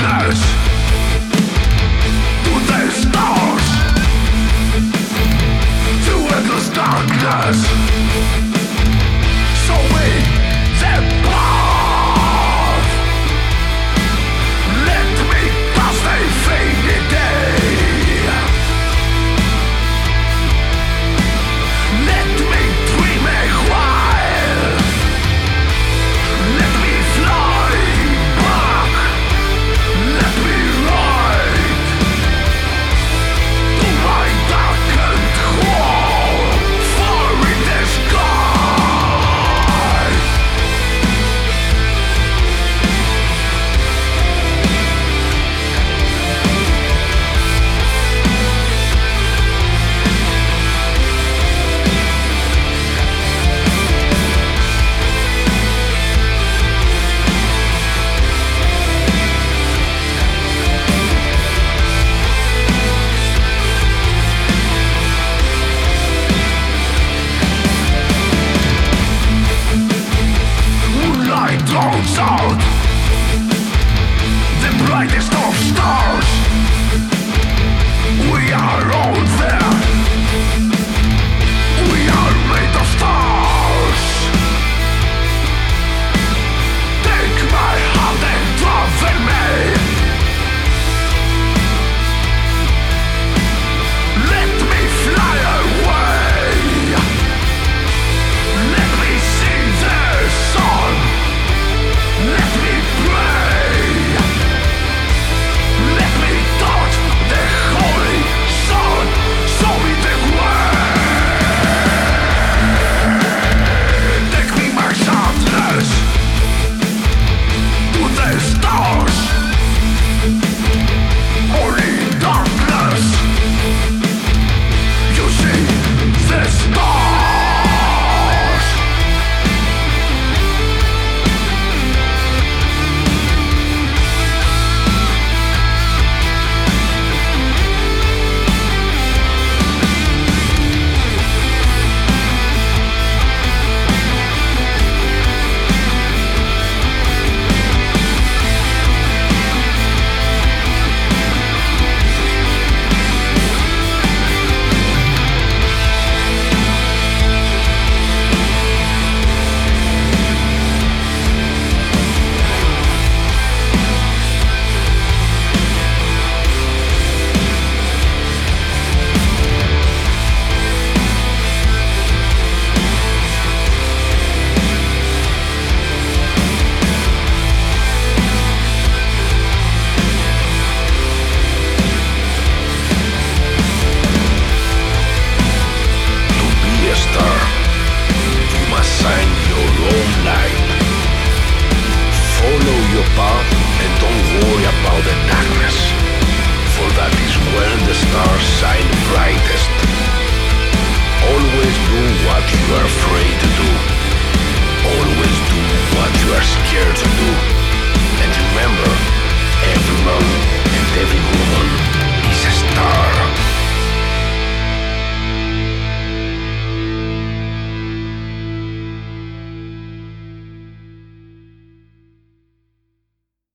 Nice!